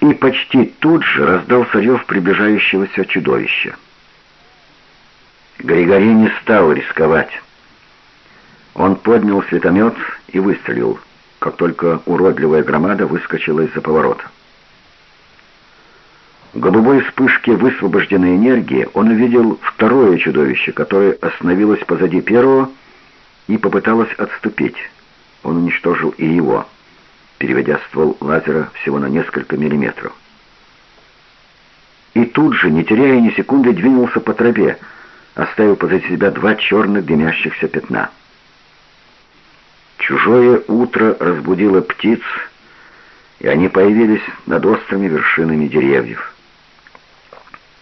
A: и почти тут же раздался рев приближающегося чудовища. Григорий не стал рисковать. Он поднял светомет и выстрелил, как только уродливая громада выскочила из-за поворота. В голубой вспышке высвобожденной энергии он увидел второе чудовище, которое остановилось позади первого и попыталось отступить. Он уничтожил и его переводя ствол лазера всего на несколько миллиметров. И тут же, не теряя ни секунды, двинулся по тропе, оставив позади себя два черных дымящихся пятна. Чужое утро разбудило птиц, и они появились над острыми вершинами деревьев.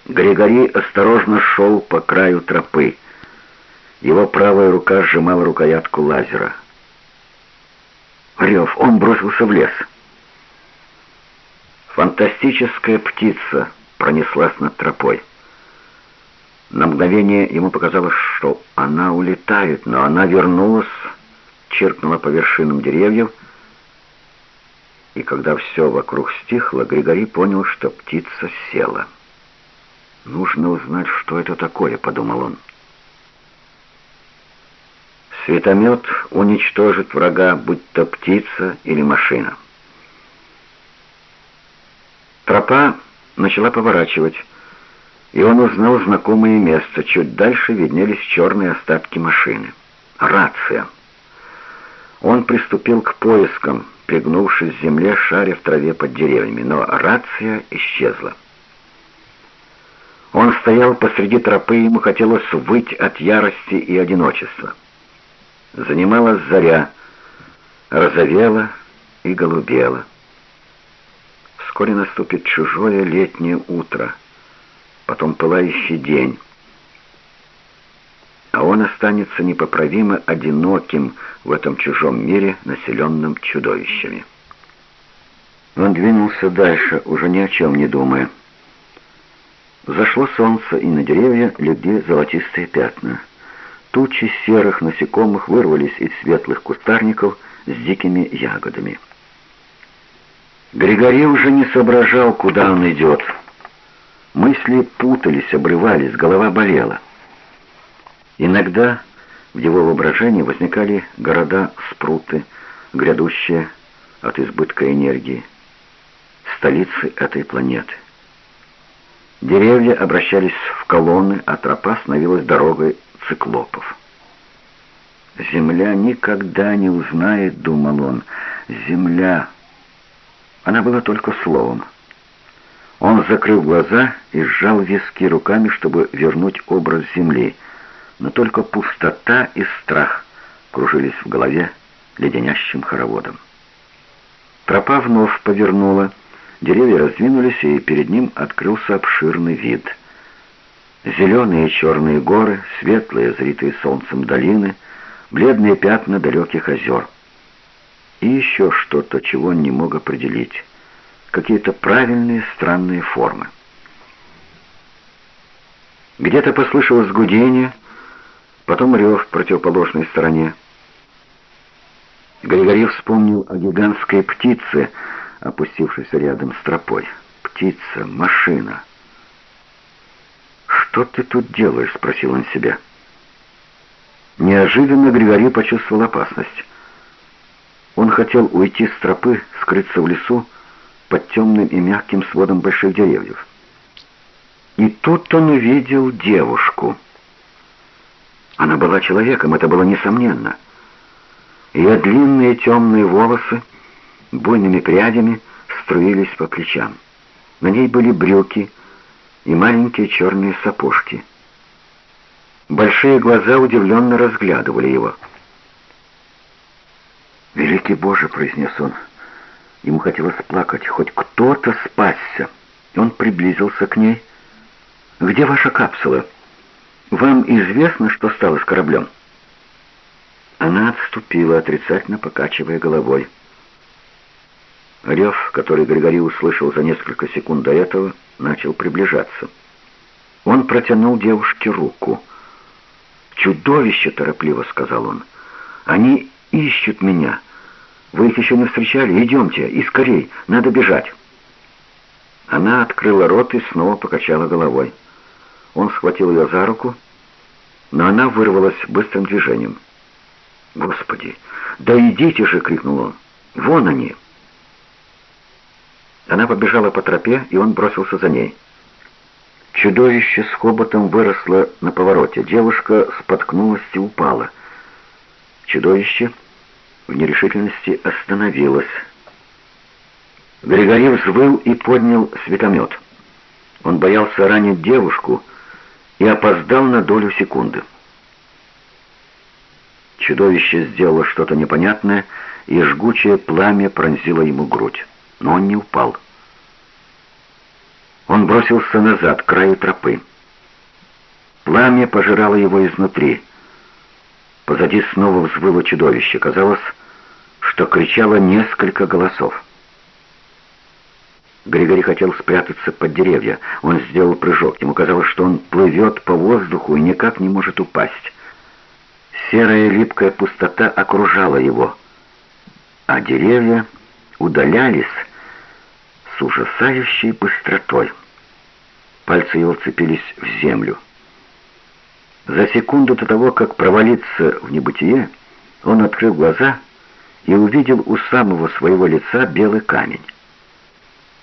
A: Григорий осторожно шел по краю тропы. Его правая рука сжимала рукоятку лазера — Рев, он бросился в лес. Фантастическая птица пронеслась над тропой. На мгновение ему показалось, что она улетает, но она вернулась, чиркнула по вершинам деревьев, и когда все вокруг стихло, Григорий понял, что птица села. «Нужно узнать, что это такое», — подумал он. Светомет уничтожит врага, будь то птица или машина. Тропа начала поворачивать, и он узнал знакомое место. Чуть дальше виднелись черные остатки машины. Рация. Он приступил к поискам, пригнувшись к земле, шаря в траве под деревьями, но рация исчезла. Он стоял посреди тропы, ему хотелось выть от ярости и одиночества. Занималась заря. розовела и голубела. Вскоре наступит чужое летнее утро, потом пылающий день, а он останется непоправимо одиноким в этом чужом мире, населенном чудовищами. Он двинулся дальше, уже ни о чем не думая. Зашло солнце, и на деревья легли золотистые пятна. Тучи серых насекомых вырвались из светлых кустарников с дикими ягодами. Григорий уже не соображал, куда он идет. Мысли путались, обрывались, голова болела. Иногда в его воображении возникали города-спруты, грядущие от избытка энергии, столицы этой планеты. Деревья обращались в колонны, а тропа становилась дорогой циклопов. «Земля никогда не узнает», — думал он, — «земля». Она была только словом. Он закрыл глаза и сжал виски руками, чтобы вернуть образ земли — но только пустота и страх кружились в голове леденящим хороводом. Тропа вновь повернула, деревья раздвинулись, и перед ним открылся обширный вид. Зеленые и черные горы, светлые, зритые солнцем долины, бледные пятна далеких озер. И еще что-то, чего он не мог определить. Какие-то правильные странные формы. Где-то послышалось гудение — потом рев в противоположной стороне. Григорий вспомнил о гигантской птице, опустившейся рядом с тропой. «Птица, машина». «Что ты тут делаешь?» — спросил он себя. Неожиданно Григорий почувствовал опасность. Он хотел уйти с тропы, скрыться в лесу под темным и мягким сводом больших деревьев. И тут он увидел девушку — она была человеком, это было несомненно. Ее длинные темные волосы буйными прядями струились по плечам. На ней были брюки и маленькие черные сапожки. Большие глаза удивленно разглядывали его. «Великий Боже!» — произнес он. Ему хотелось плакать. «Хоть кто-то спасся!» Он приблизился к ней. «Где ваша капсула?» «Вам известно, что стало с кораблем?» Она отступила, отрицательно покачивая головой. Рев, который Григорий услышал за несколько секунд до этого, начал приближаться. Он протянул девушке руку. «Чудовище!» — торопливо сказал он. «Они ищут меня. Вы их еще не встречали? Идемте, и скорей, надо бежать!» Она открыла рот и снова покачала головой. Он схватил ее за руку, но она вырвалась быстрым движением. «Господи, да идите же!» — крикнул он. «Вон они!» Она побежала по тропе, и он бросился за ней. Чудовище с хоботом выросло на повороте. Девушка споткнулась и упала. Чудовище в нерешительности остановилось. Григорий взвыл и поднял светомет. Он боялся ранить девушку, и опоздал на долю секунды. Чудовище сделало что-то непонятное, и жгучее пламя пронзило ему грудь. Но он не упал. Он бросился назад, к краю тропы. Пламя пожирало его изнутри. Позади снова взвыло чудовище. Казалось, что кричало несколько голосов. Григорий хотел спрятаться под деревья. Он сделал прыжок. Ему казалось, что он плывет по воздуху и никак не может упасть. Серая липкая пустота окружала его, а деревья удалялись с ужасающей быстротой. Пальцы его цепились в землю. За секунду до того, как провалиться в небытие, он открыл глаза и увидел у самого своего лица белый камень.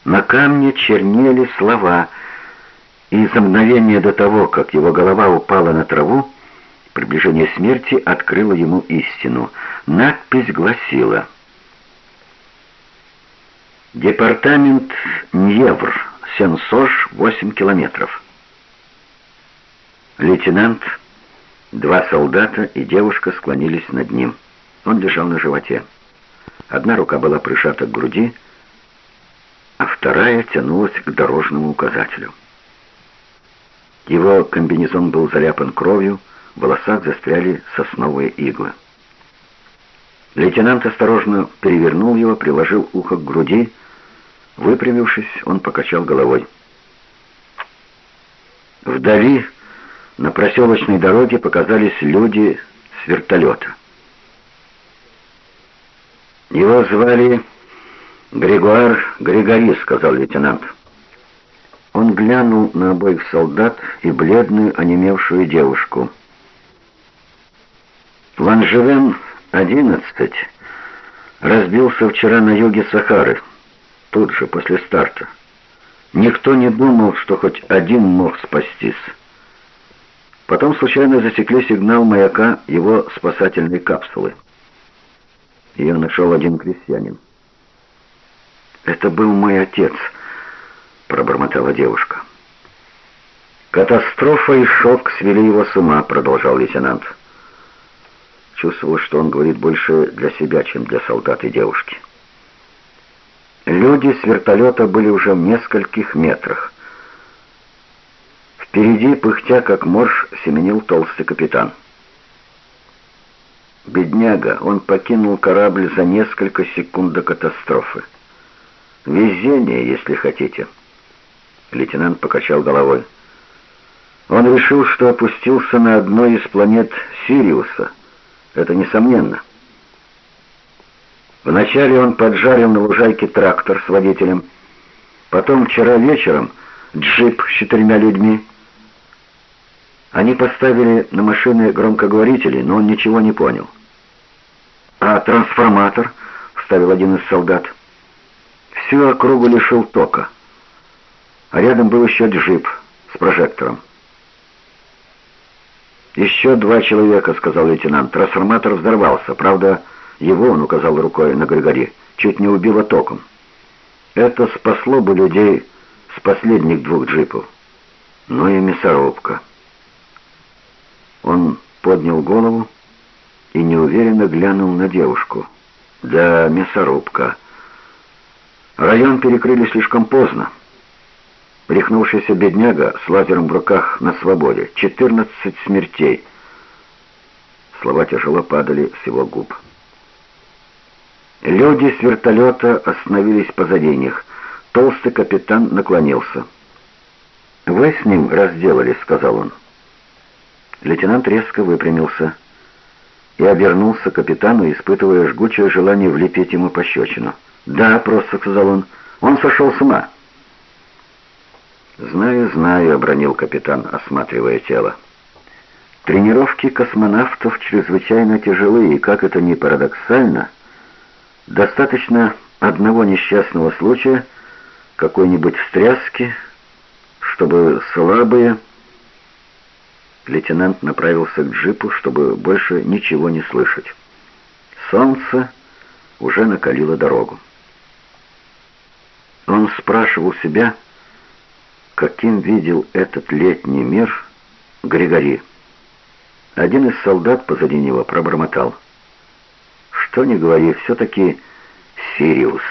A: На камне чернели слова, и за мгновение до того, как его голова упала на траву, приближение смерти открыло ему истину. Надпись гласила «Департамент Ньевр, Сенсош, 8 километров». Лейтенант, два солдата и девушка склонились над ним. Он лежал на животе. Одна рука была прижата к груди, а вторая тянулась к дорожному указателю. Его комбинезон был заляпан кровью, в волосах застряли сосновые иглы. Лейтенант осторожно перевернул его, приложил ухо к груди. Выпрямившись, он покачал головой. Вдали на проселочной дороге показались люди с вертолета. «Его звали Григуар Григори», — сказал лейтенант. Он глянул на обоих солдат и бледную, онемевшую девушку. Ланжевен 11 разбился вчера на юге Сахары, тут же, после старта. Никто не думал, что хоть один мог спастись. Потом случайно засекли сигнал маяка его спасательной капсулы. Ее нашел один крестьянин. «Это был мой отец», — пробормотала девушка. «Катастрофа и шок свели его с ума», — продолжал лейтенант. Чувствовал, что он говорит больше для себя, чем для солдат и девушки. Люди с вертолета были уже в нескольких метрах. Впереди, пыхтя как морж, семенил толстый капитан. Бедняга, он покинул корабль за несколько секунд до катастрофы. Везение, если хотите. Лейтенант покачал головой. Он решил, что опустился на одной из планет Сириуса. Это несомненно. Вначале он поджарил на лужайке трактор с водителем. Потом вчера вечером джип с четырьмя людьми. Они поставили на машины громкоговорители, но он ничего не понял. «А трансформатор?» — вставил один из солдат. «Всю округу лишил тока. А рядом был еще джип с прожектором». «Еще два человека», — сказал лейтенант. «Трансформатор взорвался. Правда, его, он указал рукой на Григори, чуть не убило током. Это спасло бы людей с последних двух джипов. Ну и мясорубка». Он поднял голову и неуверенно глянул на девушку. «Да, мясорубка. Район перекрыли слишком поздно. Рехнувшийся бедняга с лазером в руках на свободе. Четырнадцать смертей». Слова тяжело падали с его губ. Люди с вертолета остановились позади них. Толстый капитан наклонился. «Вы с ним разделались», — сказал он. Лейтенант резко выпрямился и обернулся к капитану, испытывая жгучее желание влепить ему пощечину. «Да», — просто сказал он, — «он сошел с ума». «Знаю, знаю», — обронил капитан, осматривая тело. «Тренировки космонавтов чрезвычайно тяжелые, и, как это ни парадоксально, достаточно одного несчастного случая, какой-нибудь встряски, чтобы слабые...» Лейтенант направился к джипу, чтобы больше ничего не слышать. Солнце уже накалило дорогу. Он спрашивал себя, каким видел этот летний мир Григори. Один из солдат позади него пробормотал. Что ни говори, все-таки Сириус.